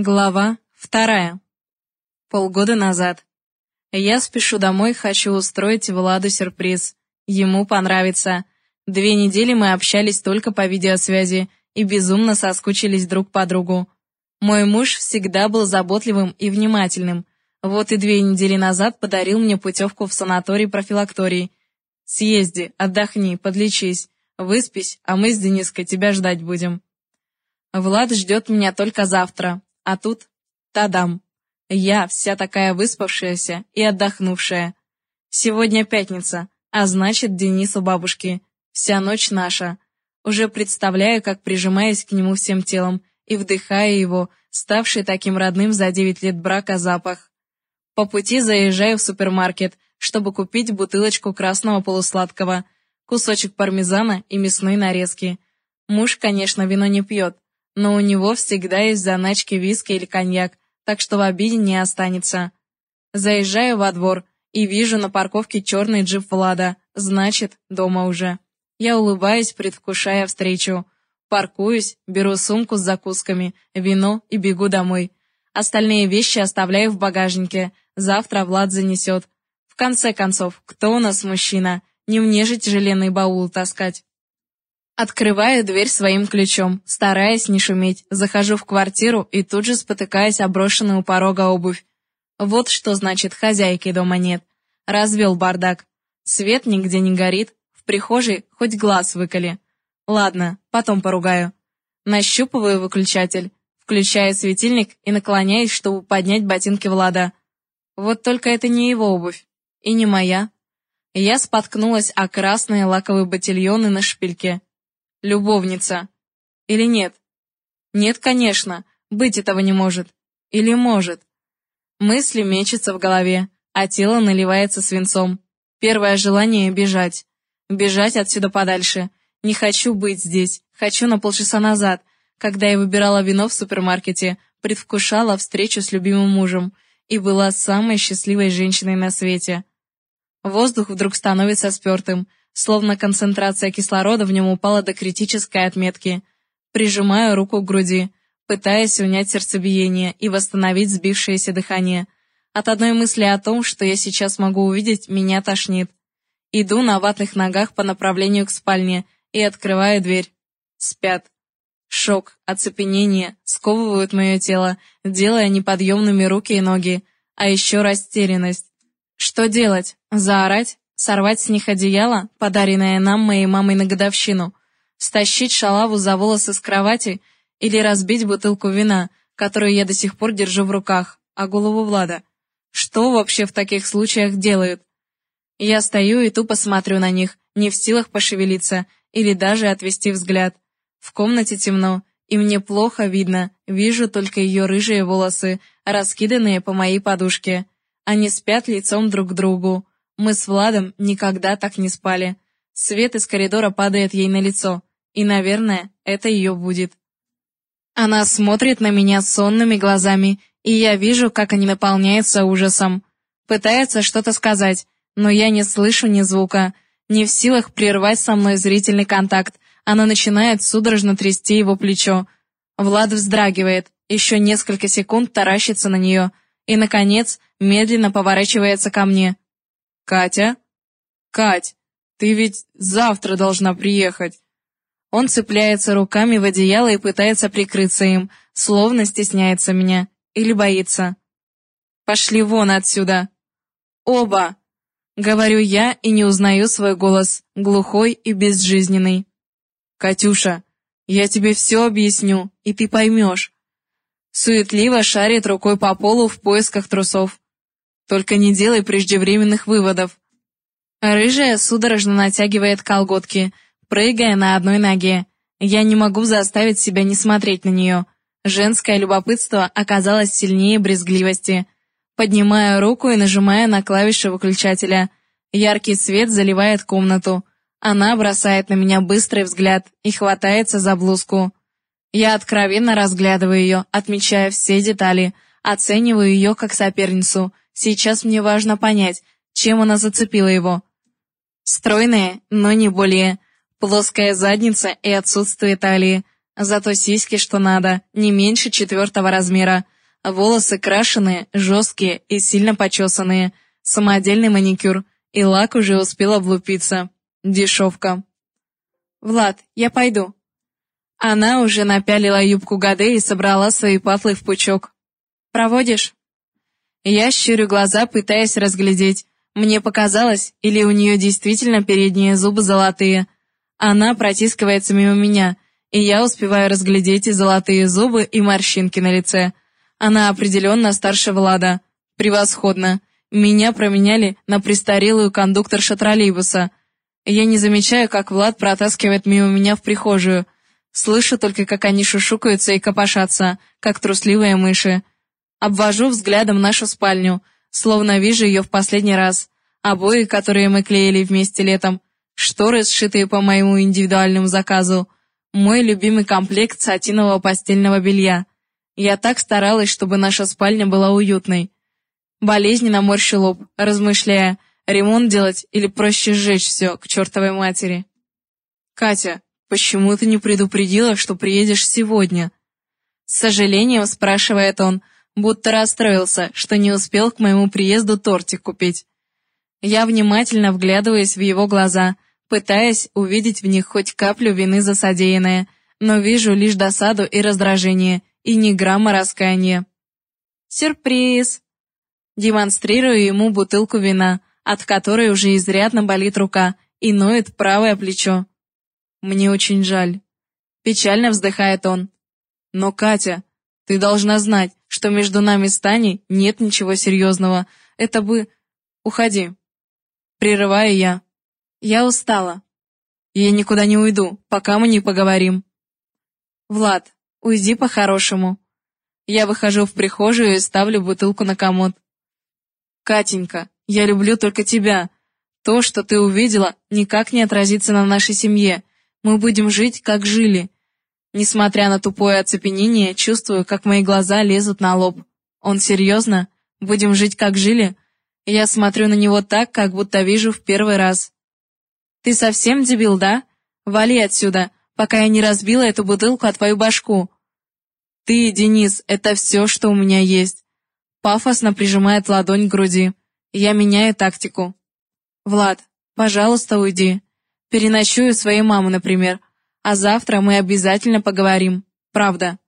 Глава вторая. Полгода назад. Я спешу домой, хочу устроить Владу сюрприз. Ему понравится. Две недели мы общались только по видеосвязи и безумно соскучились друг по другу. Мой муж всегда был заботливым и внимательным. Вот и две недели назад подарил мне путевку в санаторий-профилакторий. Съезди, отдохни, подлечись, выспись, а мы с Дениской тебя ждать будем. Влад ждет меня только завтра, а тут — тадам! Я вся такая выспавшаяся и отдохнувшая. Сегодня пятница, а значит, Денис у бабушки. Вся ночь наша. Уже представляю, как прижимаюсь к нему всем телом и вдыхаю его, ставший таким родным за девять лет брака запах. По пути заезжаю в супермаркет, чтобы купить бутылочку красного полусладкого, кусочек пармезана и мясной нарезки. Муж, конечно, вино не пьет, но у него всегда есть заначки виски или коньяк, так что в обиде не останется. Заезжаю во двор и вижу на парковке черный джип Влада, значит, дома уже. Я улыбаюсь, предвкушая встречу. Паркуюсь, беру сумку с закусками, вино и бегу домой. Остальные вещи оставляю в багажнике, завтра Влад занесет. В конце концов, кто у нас мужчина? Не мне же тяжеленный баул таскать. Открываю дверь своим ключом, стараясь не шуметь, захожу в квартиру и тут же спотыкаясь о брошенную у порога обувь. Вот что значит хозяйки дома нет. Развел бардак. Свет нигде не горит, в прихожей хоть глаз выколи. Ладно, потом поругаю. Нащупываю выключатель, включаю светильник и наклоняюсь, чтобы поднять ботинки Влада. Вот только это не его обувь. И не моя. Я споткнулась о красные лаковые ботильоны на шпильке. Любовница. Или нет? Нет, конечно, быть этого не может. Или может? Мысли мечутся в голове, а тело наливается свинцом. Первое желание — бежать. Бежать отсюда подальше. Не хочу быть здесь, хочу на полчаса назад, когда я выбирала вино в супермаркете, предвкушала встречу с любимым мужем и была самой счастливой женщиной на свете. Воздух вдруг становится спертым, словно концентрация кислорода в нем упала до критической отметки. Прижимаю руку к груди, пытаясь унять сердцебиение и восстановить сбившееся дыхание. От одной мысли о том, что я сейчас могу увидеть, меня тошнит. Иду на ватных ногах по направлению к спальне и открываю дверь. Спят. Шок, оцепенение сковывают мое тело, делая неподъемными руки и ноги, а еще растерянность. Что делать? Заорать? Сорвать с них одеяло, подаренное нам моей мамой на годовщину, стащить шалаву за волосы с кровати или разбить бутылку вина, которую я до сих пор держу в руках, а голову Влада. Что вообще в таких случаях делают? Я стою и тупо смотрю на них, не в силах пошевелиться или даже отвести взгляд. В комнате темно, и мне плохо видно, вижу только ее рыжие волосы, раскиданные по моей подушке. Они спят лицом друг к другу, мы с Владом никогда так не спали. Свет из коридора падает ей на лицо, и, наверное, это ее будет. Она смотрит на меня сонными глазами, и я вижу, как они наполняются ужасом. Пытается что-то сказать, но я не слышу ни звука. Не в силах прервать со мной зрительный контакт. Она начинает судорожно трясти его плечо. Влад вздрагивает, еще несколько секунд таращится на нее, и, наконец, медленно поворачивается ко мне. «Катя? Кать, ты ведь завтра должна приехать!» Он цепляется руками в одеяло и пытается прикрыться им, словно стесняется меня или боится. «Пошли вон отсюда!» «Оба!» — говорю я и не узнаю свой голос, глухой и безжизненный. «Катюша, я тебе все объясню, и ты поймешь!» Суетливо шарит рукой по полу в поисках трусов. Только не делай преждевременных выводов. Рыжая судорожно натягивает колготки, прыгая на одной ноге. Я не могу заставить себя не смотреть на нее. Женское любопытство оказалось сильнее брезгливости. Поднимаю руку и нажимаю на клавиши выключателя. Яркий свет заливает комнату. Она бросает на меня быстрый взгляд и хватается за блузку. Я откровенно разглядываю ее, отмечая все детали, оцениваю ее как соперницу — Сейчас мне важно понять, чем она зацепила его. Стройная, но не более. Плоская задница и отсутствие талии. Зато сиськи, что надо, не меньше четвертого размера. Волосы крашеные, жесткие и сильно почесанные. Самодельный маникюр. И лак уже успел облупиться. Дешевка. «Влад, я пойду». Она уже напялила юбку Гаде и собрала свои патлы в пучок. «Проводишь?» Я щурю глаза, пытаясь разглядеть. Мне показалось, или у нее действительно передние зубы золотые. Она протискивается мимо меня, и я успеваю разглядеть и золотые зубы, и морщинки на лице. Она определенно старше Влада. Превосходно. Меня променяли на престарелую кондукторша троллейбуса. Я не замечаю, как Влад протаскивает мимо меня в прихожую. Слышу только, как они шушукаются и копошатся, как трусливые мыши. Обвожу взглядом нашу спальню, словно вижу ее в последний раз. Обои, которые мы клеили вместе летом, шторы, сшитые по моему индивидуальному заказу, мой любимый комплект сатинового постельного белья. Я так старалась, чтобы наша спальня была уютной. Болезненно морщу лоб, размышляя, ремонт делать или проще сжечь все к чертовой матери. «Катя, почему ты не предупредила, что приедешь сегодня?» С сожалением спрашивает он, будто расстроился, что не успел к моему приезду тортик купить. Я внимательно вглядываюсь в его глаза, пытаясь увидеть в них хоть каплю вины за содеянное, но вижу лишь досаду и раздражение, и ни грамма раскаяния. «Сюрприз!» Демонстрирую ему бутылку вина, от которой уже изрядно болит рука и ноет правое плечо. «Мне очень жаль». Печально вздыхает он. «Но, Катя, ты должна знать, что между нами с Таней нет ничего серьезного. Это бы... Уходи. Прерываю я. Я устала. Я никуда не уйду, пока мы не поговорим. Влад, уйди по-хорошему. Я выхожу в прихожую и ставлю бутылку на комод. Катенька, я люблю только тебя. То, что ты увидела, никак не отразится на нашей семье. Мы будем жить, как жили. Несмотря на тупое оцепенение, чувствую, как мои глаза лезут на лоб. Он серьезно? Будем жить, как жили? Я смотрю на него так, как будто вижу в первый раз. Ты совсем дебил, да? Вали отсюда, пока я не разбила эту бутылку о твою башку. Ты, Денис, это все, что у меня есть. Пафосно прижимает ладонь к груди. Я меняю тактику. Влад, пожалуйста, уйди. Переночую своей маму, например а завтра мы обязательно поговорим. Правда.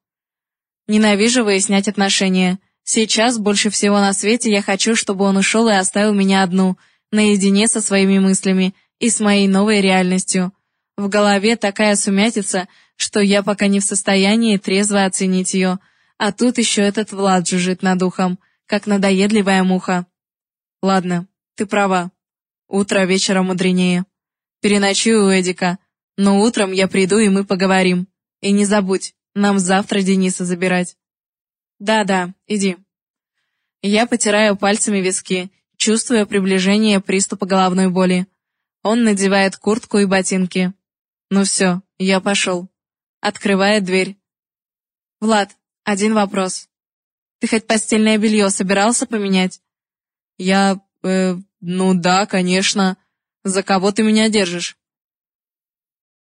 Ненавижу выяснять отношения. Сейчас больше всего на свете я хочу, чтобы он ушел и оставил меня одну, наедине со своими мыслями и с моей новой реальностью. В голове такая сумятица, что я пока не в состоянии трезво оценить ее, а тут еще этот Влад жужжит над ухом, как надоедливая муха. Ладно, ты права. Утро вечера мудренее. Переночую у Эдика, но утром я приду, и мы поговорим. И не забудь, нам завтра Дениса забирать. Да-да, иди. Я потираю пальцами виски, чувствуя приближение приступа головной боли. Он надевает куртку и ботинки. Ну все, я пошел. Открывает дверь. Влад, один вопрос. Ты хоть постельное белье собирался поменять? Я, э, ну да, конечно. За кого ты меня держишь?